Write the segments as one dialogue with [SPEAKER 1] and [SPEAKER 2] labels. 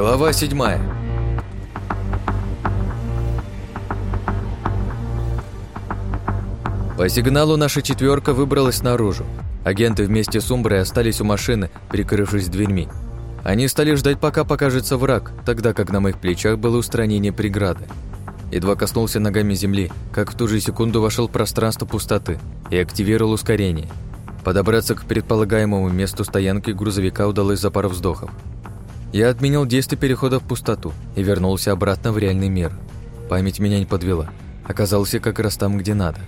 [SPEAKER 1] Глава седьмая. По сигналу наша четверка выбралась наружу. Агенты вместе с Умброй остались у машины, прикрывшись дверьми. Они стали ждать, пока покажется враг, тогда как на моих плечах было устранение преграды. Едва коснулся ногами земли, как в ту же секунду вошел пространство пустоты и активировал ускорение. Подобраться к предполагаемому месту стоянки грузовика удалось за пару вздохов. Я отменил действие перехода в пустоту и вернулся обратно в реальный мир. Память меня не подвела. Оказался как раз там, где надо.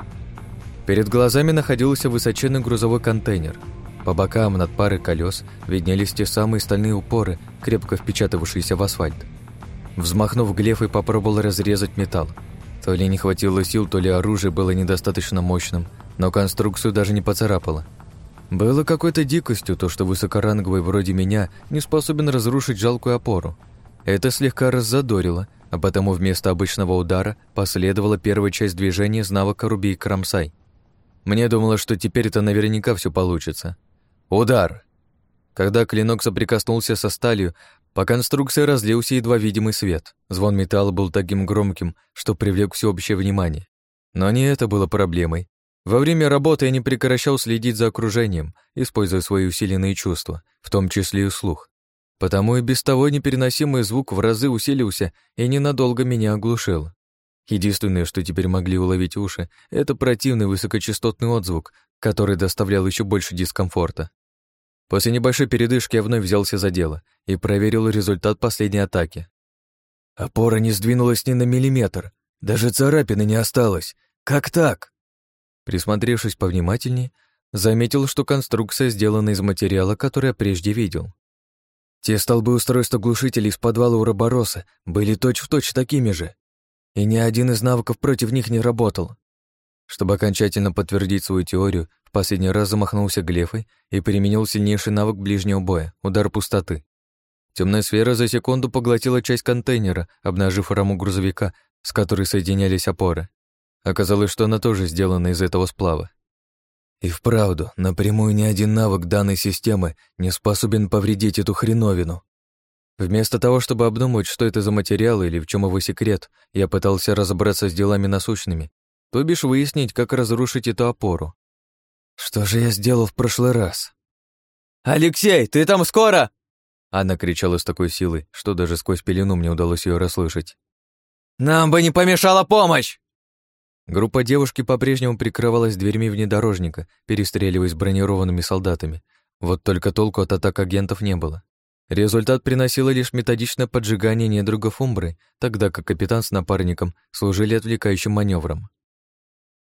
[SPEAKER 1] Перед глазами находился высоченный грузовой контейнер. По бокам над парой колес виднелись те самые стальные упоры, крепко впечатавшиеся в асфальт. Взмахнув глефой, попробовал разрезать металл. То ли не хватило сил, то ли оружие было недостаточно мощным, но конструкцию даже не поцарапало. Было какой-то дикостью то, что высокоранговый вроде меня не способен разрушить жалкую опору. Это слегка раззадорило, а потому вместо обычного удара последовала первая часть движения из навыка Руби и Крамсай. Мне думалось, что теперь это наверняка все получится. Удар! Когда клинок соприкоснулся со сталью, по конструкции разлился едва видимый свет. Звон металла был таким громким, что привлек всеобщее внимание. Но не это было проблемой. Во время работы я не прекращал следить за окружением, используя свои усиленные чувства, в том числе и слух. Потому и без того непереносимый звук в разы усилился и ненадолго меня оглушил. Единственное, что теперь могли уловить уши, это противный высокочастотный отзвук, который доставлял еще больше дискомфорта. После небольшой передышки я вновь взялся за дело и проверил результат последней атаки. Опора не сдвинулась ни на миллиметр, даже царапины не осталось. Как так? Присмотревшись повнимательнее, заметил, что конструкция сделана из материала, который я прежде видел. Те столбы устройства глушителей из подвала у Робороса были точь-в-точь точь такими же, и ни один из навыков против них не работал. Чтобы окончательно подтвердить свою теорию, в последний раз замахнулся глефой и применил сильнейший навык ближнего боя — удар пустоты. Темная сфера за секунду поглотила часть контейнера, обнажив раму грузовика, с которой соединялись опоры. Оказалось, что она тоже сделана из этого сплава. И вправду, напрямую ни один навык данной системы не способен повредить эту хреновину. Вместо того, чтобы обдумывать, что это за материал или в чем его секрет, я пытался разобраться с делами насущными, то бишь выяснить, как разрушить эту опору. Что же я сделал в прошлый раз?
[SPEAKER 2] «Алексей, ты там скоро?»
[SPEAKER 1] Анна кричала с такой силой, что даже сквозь пелену мне удалось ее расслышать.
[SPEAKER 2] «Нам бы не помешала помощь!»
[SPEAKER 1] Группа девушки по-прежнему прикрывалась дверьми внедорожника, перестреливаясь бронированными солдатами. Вот только толку от атак агентов не было. Результат приносило лишь методичное поджигание недругов Умбры, тогда как капитан с напарником служили отвлекающим маневром.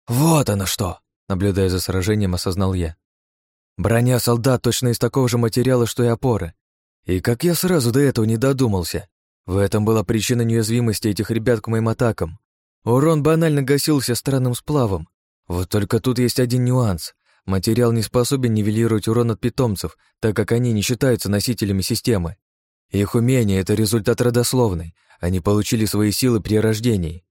[SPEAKER 1] «Вот оно что!» — наблюдая за сражением, осознал я. «Броня солдат точно из такого же материала, что и опоры. И как я сразу до этого не додумался. В этом была причина неуязвимости этих ребят к моим атакам. Урон банально гасился странным сплавом. Вот только тут есть один нюанс. Материал не способен нивелировать урон от питомцев, так как они не считаются носителями системы. Их умение — это результат родословной. Они получили свои силы при рождении.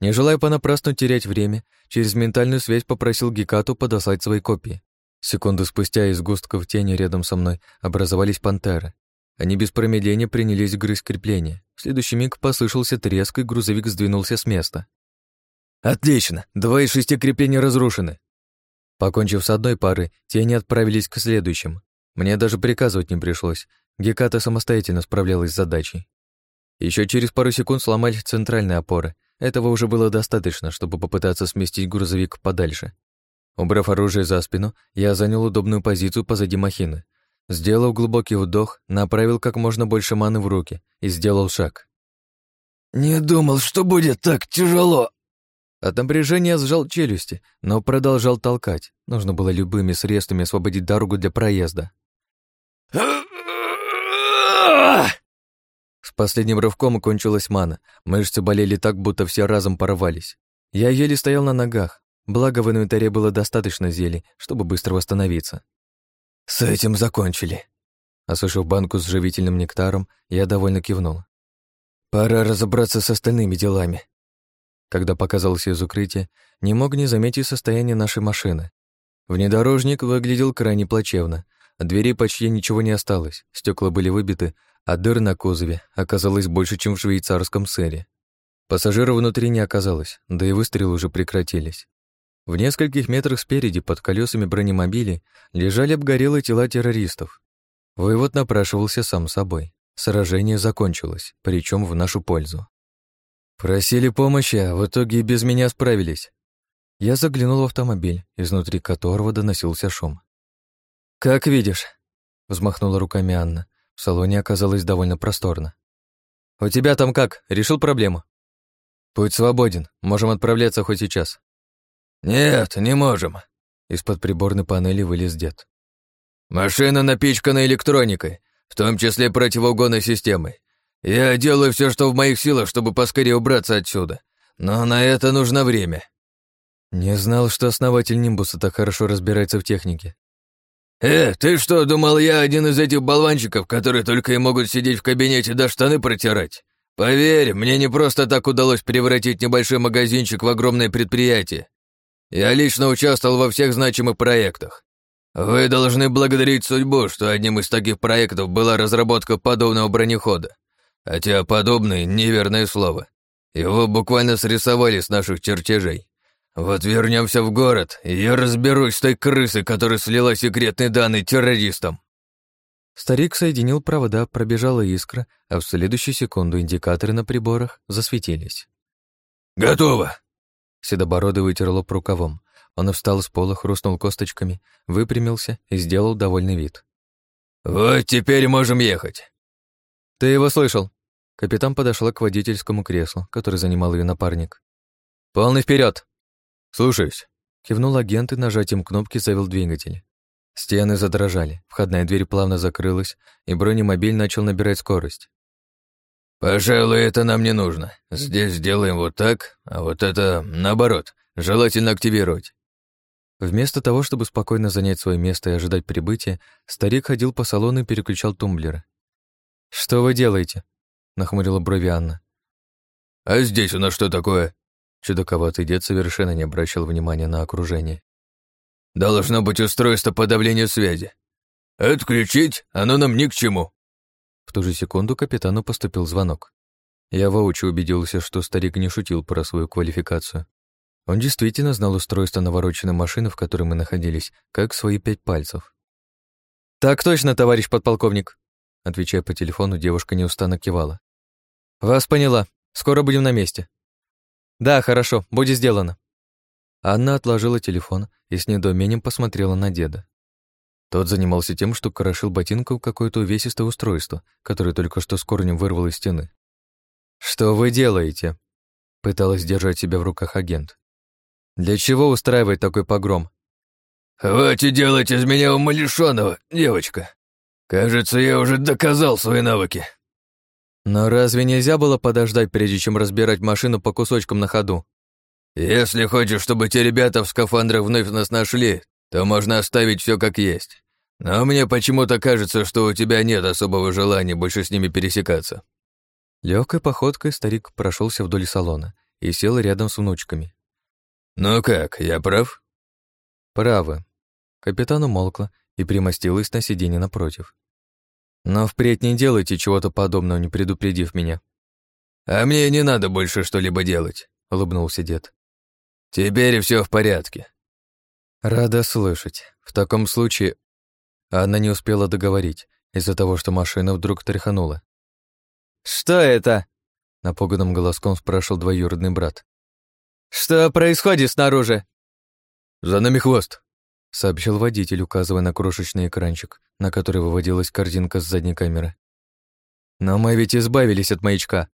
[SPEAKER 1] Не желая понапрасну терять время, через ментальную связь попросил Гекату подослать свои копии. Секунду спустя из густков тени рядом со мной образовались пантеры. Они без промедления принялись грызть крепление. В следующий миг послышался треск, и грузовик сдвинулся с места. «Отлично! Два из шести креплений разрушены!» Покончив с одной парой, тени отправились к следующим. Мне даже приказывать не пришлось. Геката самостоятельно справлялась с задачей. Еще через пару секунд сломались центральные опоры. Этого уже было достаточно, чтобы попытаться сместить грузовик подальше. Убрав оружие за спину, я занял удобную позицию позади махины. Сделав глубокий вдох, направил как можно больше маны в руки и сделал шаг. «Не думал, что будет так тяжело!» От напряжения сжал челюсти, но продолжал толкать. Нужно было любыми средствами освободить дорогу для проезда. С последним рывком кончилась мана. Мышцы болели так, будто все разом порвались. Я еле стоял на ногах. Благо в инвентаре было достаточно зелий, чтобы быстро восстановиться. «С этим закончили». Осушив банку с живительным нектаром, я довольно кивнул. «Пора разобраться с остальными делами». Когда показался из укрытия, не мог не заметить состояние нашей машины. Внедорожник выглядел крайне плачевно. От двери почти ничего не осталось, стекла были выбиты, а дыр на кузове оказалось больше, чем в швейцарском сыре. Пассажиров внутри не оказалось, да и выстрелы уже прекратились. В нескольких метрах спереди, под колесами бронемобилей, лежали обгорелые тела террористов. Вывод напрашивался сам собой. Сражение закончилось, причем в нашу пользу. Просили помощи, а в итоге и без меня справились. Я заглянул в автомобиль, изнутри которого доносился шум. «Как видишь», — взмахнула руками Анна. В салоне оказалось довольно просторно. «У тебя там как? Решил проблему?» «Путь свободен. Можем отправляться хоть сейчас».
[SPEAKER 3] «Нет, не можем», — из-под приборной панели вылез дед. «Машина напичкана электроникой, в том числе противоугонной системой. Я делаю все, что в моих силах, чтобы поскорее убраться отсюда, но на это нужно время».
[SPEAKER 1] Не знал, что основатель Нимбуса так хорошо разбирается в технике.
[SPEAKER 3] «Э, ты что, думал, я один из этих болванчиков, которые только и могут сидеть в кабинете да штаны протирать? Поверь, мне не просто так удалось превратить небольшой магазинчик в огромное предприятие. Я лично участвовал во всех значимых проектах. Вы должны благодарить судьбу, что одним из таких проектов была разработка подобного бронехода. Хотя подобный — неверное слово. Его буквально срисовали с наших чертежей. Вот вернемся в город, и я разберусь с той крысой, которая слила секретные данные террористам.
[SPEAKER 1] Старик соединил провода, пробежала искра, а в следующую секунду индикаторы на приборах засветились.
[SPEAKER 3] «Готово!»
[SPEAKER 1] Седобородый вытер лоб рукавом. Он встал с пола, хрустнул косточками, выпрямился и сделал довольный вид.
[SPEAKER 3] «Вот теперь можем ехать!»
[SPEAKER 1] «Ты его слышал?» Капитан подошла к водительскому креслу, который занимал ее напарник. «Полный вперед! «Слушаюсь!» Кивнул агент и нажатием кнопки завел двигатель. Стены задрожали, входная дверь плавно закрылась, и бронемобиль начал набирать скорость.
[SPEAKER 3] «Пожалуй, это нам не нужно. Здесь сделаем вот так, а вот это, наоборот, желательно активировать».
[SPEAKER 1] Вместо того, чтобы спокойно занять свое место и ожидать прибытия, старик ходил по салону и переключал тумблеры. «Что вы делаете?» — нахмурила брови Анна.
[SPEAKER 3] «А здесь у нас что такое?»
[SPEAKER 1] Чудаковатый дед совершенно не обращал внимания на окружение.
[SPEAKER 3] «Должно быть устройство подавления связи. Отключить? Оно нам ни к чему».
[SPEAKER 1] В ту же секунду капитану поступил звонок. Я воочию убедился, что старик не шутил про свою квалификацию. Он действительно знал устройство навороченной машины, в которой мы находились, как свои пять пальцев. «Так точно, товарищ подполковник», отвечая по телефону, девушка неустанно кивала. «Вас поняла. Скоро будем на месте». «Да, хорошо, будет сделано». Анна отложила телефон и с недоумением посмотрела на деда. Тот занимался тем, что крошил ботинком какое-то увесистое устройство, которое только что с корнем вырвало из стены. «Что вы делаете?» — пыталась держать себя в руках агент. «Для чего устраивать такой погром?»
[SPEAKER 3] «Хватит делать из меня умалишённого, девочка. Кажется, я уже доказал свои навыки».
[SPEAKER 1] «Но разве нельзя было подождать, прежде чем разбирать машину по кусочкам на ходу?»
[SPEAKER 3] «Если хочешь, чтобы те ребята в скафандрах вновь нас нашли, то можно оставить все как есть. Но мне почему-то кажется, что у тебя нет особого желания больше с ними пересекаться».
[SPEAKER 1] Легкой походкой старик прошелся вдоль салона и сел рядом с внучками.
[SPEAKER 3] «Ну как, я прав?»
[SPEAKER 1] «Правы». Капитан умолкла и примостилась на сиденье напротив. «Но впредь не делайте чего-то подобного, не предупредив меня».
[SPEAKER 3] «А мне не надо больше что-либо делать», — улыбнулся дед. «Теперь все в порядке».
[SPEAKER 1] «Рада слышать. В таком случае она не успела договорить из-за того, что машина вдруг тряханула. «Что это?» — напуганным голоском спрашивал двоюродный брат. «Что происходит снаружи?»
[SPEAKER 3] «За нами хвост», —
[SPEAKER 1] сообщил водитель, указывая на крошечный экранчик, на который выводилась картинка с задней камеры. «Но мы ведь избавились от маячка».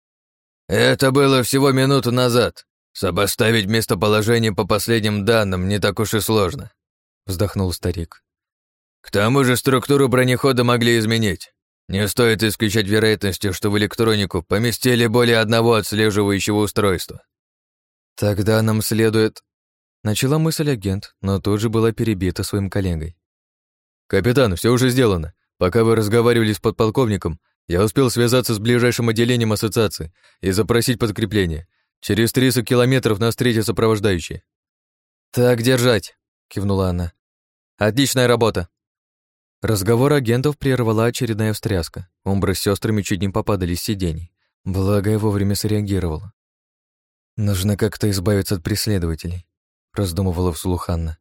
[SPEAKER 3] «Это было всего минуту назад. Сопоставить местоположение по последним данным не так уж и сложно», — вздохнул старик. К тому же структуру бронехода могли изменить. Не стоит исключать вероятности, что в электронику поместили более одного отслеживающего устройства.
[SPEAKER 1] Тогда нам следует... Начала мысль агент, но тут же была перебита своим коллегой.
[SPEAKER 3] «Капитан, все уже сделано. Пока вы разговаривали с подполковником, я успел связаться с ближайшим отделением ассоциации и запросить подкрепление. Через 30 километров нас встретят сопровождающие».
[SPEAKER 1] «Так держать», — кивнула она. «Отличная работа. Разговор агентов прервала очередная встряска. Умбра с сестрами чуть не попадали с сидений. Благо, я вовремя среагировала. «Нужно как-то избавиться от преследователей», — раздумывала вслух Анна.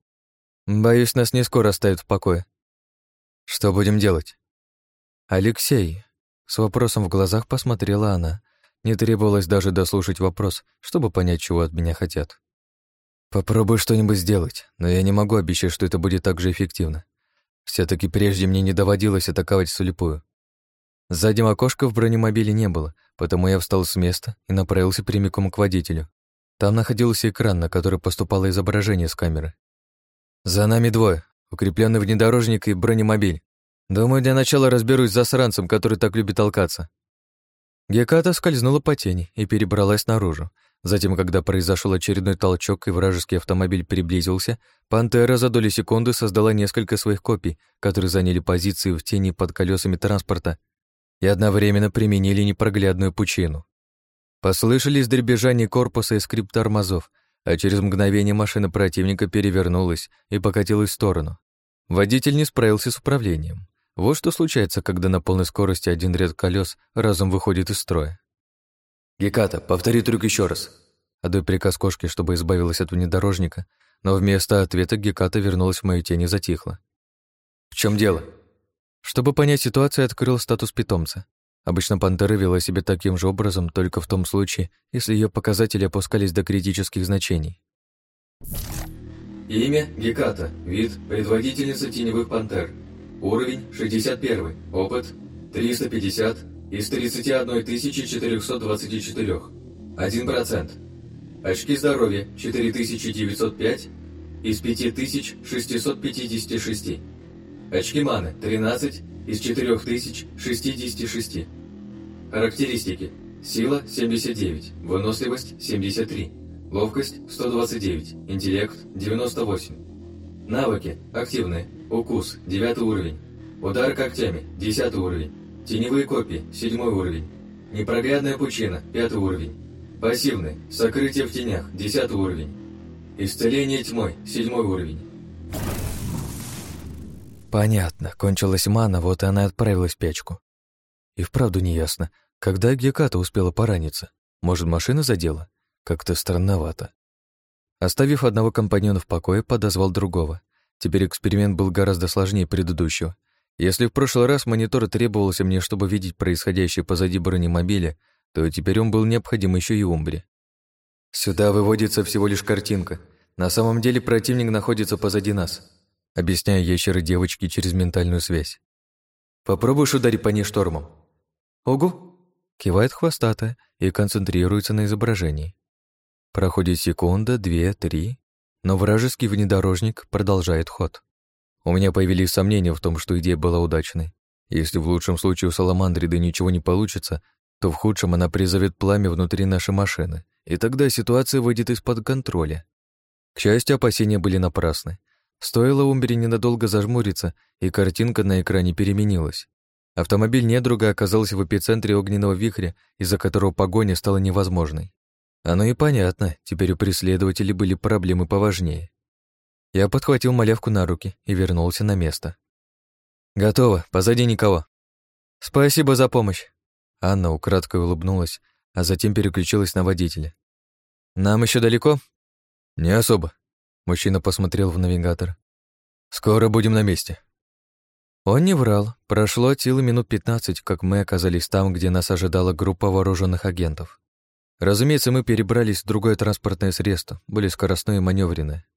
[SPEAKER 1] «Боюсь, нас не скоро оставят в покое». «Что будем делать?» «Алексей», — с вопросом в глазах посмотрела она. Не требовалось даже дослушать вопрос, чтобы понять, чего от меня хотят. «Попробую что-нибудь сделать, но я не могу обещать, что это будет так же эффективно все таки прежде мне не доводилось атаковать слепую. Заднего окошка в бронемобиле не было, потому я встал с места и направился прямиком к водителю. Там находился экран, на который поступало изображение с камеры. За нами двое, укрепленный внедорожник и бронемобиль. Думаю, для начала разберусь с засранцем, который так любит толкаться. Геката скользнула по тени и перебралась наружу, Затем, когда произошел очередной толчок и вражеский автомобиль приблизился, «Пантера» за доли секунды создала несколько своих копий, которые заняли позиции в тени под колесами транспорта и одновременно применили непроглядную пучину. Послышались дребезжание корпуса и скрип тормозов, а через мгновение машина противника перевернулась и покатилась в сторону. Водитель не справился с управлением. Вот что случается, когда на полной скорости один ряд колес разом выходит из строя. «Геката, повтори трюк еще раз». Отдай приказ кошке, чтобы избавилась от внедорожника, но вместо ответа Геката вернулась в мою тень и затихла. «В чем дело?» Чтобы понять ситуацию, открыл статус питомца. Обычно пантера вела себя таким же образом, только в том случае, если ее показатели опускались до критических значений. Имя – Геката, вид – предводительница теневых пантер. Уровень – 61, опыт – 350, из 31 424. 1%. Очки здоровья 4905 из 5656. Очки маны 13 из 4066. Характеристики. Сила 79, выносливость 73, ловкость 129, интеллект 98. Навыки активные. Укус 9 уровень. Удар когтями 10 уровень. Теневые копии, седьмой уровень. Непроглядная пучина, пятый уровень. Пассивный, сокрытие в тенях, десятый уровень. Исцеление тьмой, седьмой уровень. Понятно, кончилась мана, вот и она отправилась в печку. И вправду неясно, когда Геката успела пораниться. Может, машина задела? Как-то странновато. Оставив одного компаньона в покое, подозвал другого. Теперь эксперимент был гораздо сложнее предыдущего. Если в прошлый раз монитор требовался мне, чтобы видеть происходящее позади бронемобиля, то теперь он был необходим еще и Умбре. «Сюда выводится всего лишь картинка. На самом деле противник находится позади нас», объясняю ящеры девочки через ментальную связь. «Попробуешь ударить по ней штормом?» «Ого!» кивает хвостатая и концентрируется на изображении. Проходит секунда, две, три, но вражеский внедорожник продолжает ход. У меня появились сомнения в том, что идея была удачной. Если в лучшем случае у Саламандриды ничего не получится, то в худшем она призовет пламя внутри нашей машины, и тогда ситуация выйдет из-под контроля. К счастью, опасения были напрасны. Стоило Умбери ненадолго зажмуриться, и картинка на экране переменилась. Автомобиль недруга оказался в эпицентре огненного вихря, из-за которого погоня стала невозможной. Оно и понятно, теперь у преследователей были проблемы поважнее. Я подхватил малявку на руки и вернулся на место. «Готово, позади никого». «Спасибо за помощь». Анна украдкой улыбнулась, а затем переключилась на водителя. «Нам еще далеко?» «Не особо». Мужчина посмотрел в навигатор. «Скоро будем на месте». Он не врал. Прошло от силы минут пятнадцать, как мы оказались там, где нас ожидала группа вооруженных агентов. Разумеется, мы перебрались в другое транспортное средство, более скоростное и маневренное.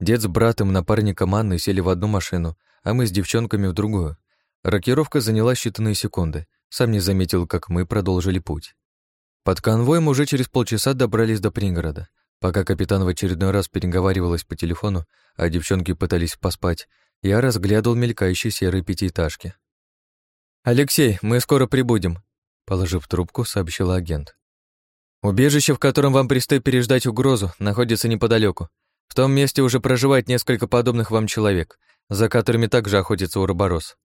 [SPEAKER 1] Дед с братом, напарником Анны сели в одну машину, а мы с девчонками в другую. Рокировка заняла считанные секунды. Сам не заметил, как мы продолжили путь. Под конвоем уже через полчаса добрались до пригорода. Пока капитан в очередной раз переговаривалась по телефону, а девчонки пытались поспать, я разглядывал мелькающие серые пятиэтажки. «Алексей, мы скоро прибудем», — положив трубку, сообщила агент. «Убежище, в котором вам предстоит переждать угрозу, находится неподалеку. В том месте уже проживает несколько подобных вам человек, за которыми также охотится уроборос.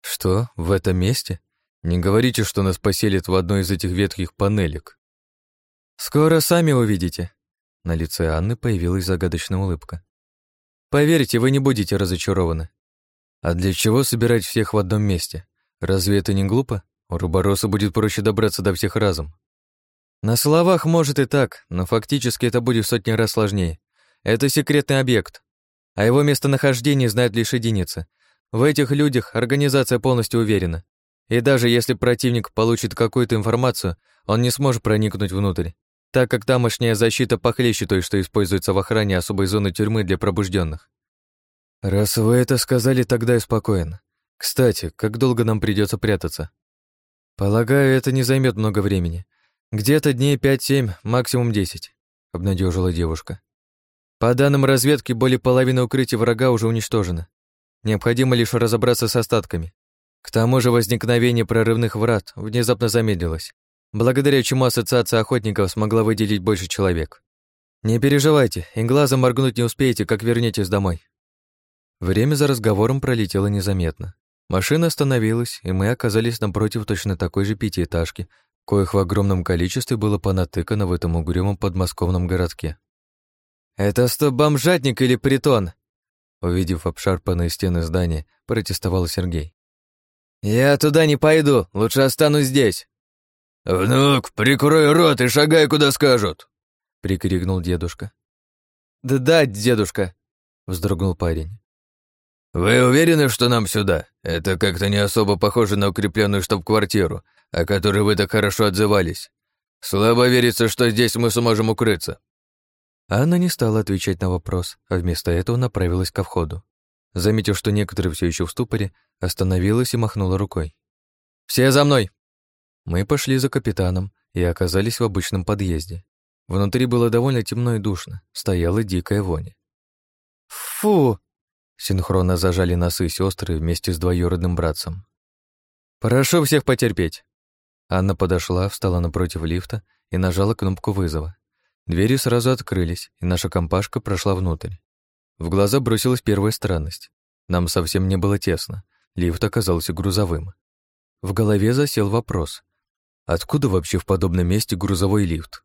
[SPEAKER 1] Что, в этом месте? Не говорите, что нас поселят в одной из этих ветхих панелек. Скоро сами увидите. На лице Анны появилась загадочная улыбка. Поверьте, вы не будете разочарованы. А для чего собирать всех в одном месте? Разве это не глупо? У Рубороса будет проще добраться до всех разом. На словах может и так, но фактически это будет в сотни раз сложнее. Это секретный объект, а его местонахождение знают лишь единицы. В этих людях организация полностью уверена. И даже если противник получит какую-то информацию, он не сможет проникнуть внутрь, так как тамошняя защита похлеще той, что используется в охране особой зоны тюрьмы для пробужденных. Раз вы это сказали, тогда и спокоен. Кстати, как долго нам придется прятаться? Полагаю, это не займет много времени. Где-то дней 5-7, максимум 10, обнадежила девушка. По данным разведки, более половины укрытий врага уже уничтожено. Необходимо лишь разобраться с остатками. К тому же возникновение прорывных врат внезапно замедлилось, благодаря чему Ассоциация охотников смогла выделить больше человек. Не переживайте, и глазом моргнуть не успеете, как вернетесь домой. Время за разговором пролетело незаметно. Машина остановилась, и мы оказались напротив точно такой же пятиэтажки, коих в огромном количестве было понатыкано в этом угрюмом подмосковном городке. «Это что, бомжатник или притон?» Увидев обшарпанные стены здания, протестовал Сергей. «Я туда не пойду, лучше останусь здесь».
[SPEAKER 3] «Внук, прикрой рот и шагай, куда скажут!» — прикрикнул дедушка.
[SPEAKER 1] «Да-да, дедушка», — вздрогнул парень.
[SPEAKER 3] «Вы уверены, что нам сюда? Это как-то не особо похоже на укрепленную штаб-квартиру, о которой вы так хорошо отзывались. Слабо верится, что здесь мы сможем укрыться».
[SPEAKER 1] Анна не стала отвечать на вопрос, а вместо этого направилась ко входу. Заметив, что некоторые все еще в ступоре, остановилась и махнула рукой. «Все за мной!» Мы пошли за капитаном и оказались в обычном подъезде. Внутри было довольно темно и душно, стояла дикая вонь. «Фу!» Синхронно зажали носы сестры вместе с двоюродным братцем. «Прошу всех потерпеть!» Анна подошла, встала напротив лифта и нажала кнопку вызова. Двери сразу открылись, и наша компашка прошла внутрь. В глаза бросилась первая странность. Нам совсем не было тесно. Лифт оказался грузовым. В голове засел вопрос. Откуда вообще в подобном месте грузовой лифт?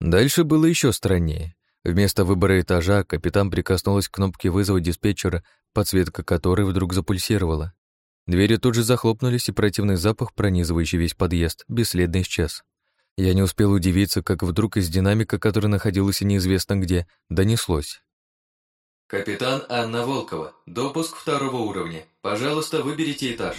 [SPEAKER 1] Дальше было еще страннее. Вместо выбора этажа капитан прикоснулась к кнопке вызова диспетчера, подсветка которой вдруг запульсировала. Двери тут же захлопнулись, и противный запах, пронизывающий весь подъезд, бесследно исчез. Я не успел удивиться, как вдруг из динамика, который находился неизвестно где, донеслось.
[SPEAKER 4] «Капитан Анна Волкова. Допуск второго уровня. Пожалуйста, выберите этаж».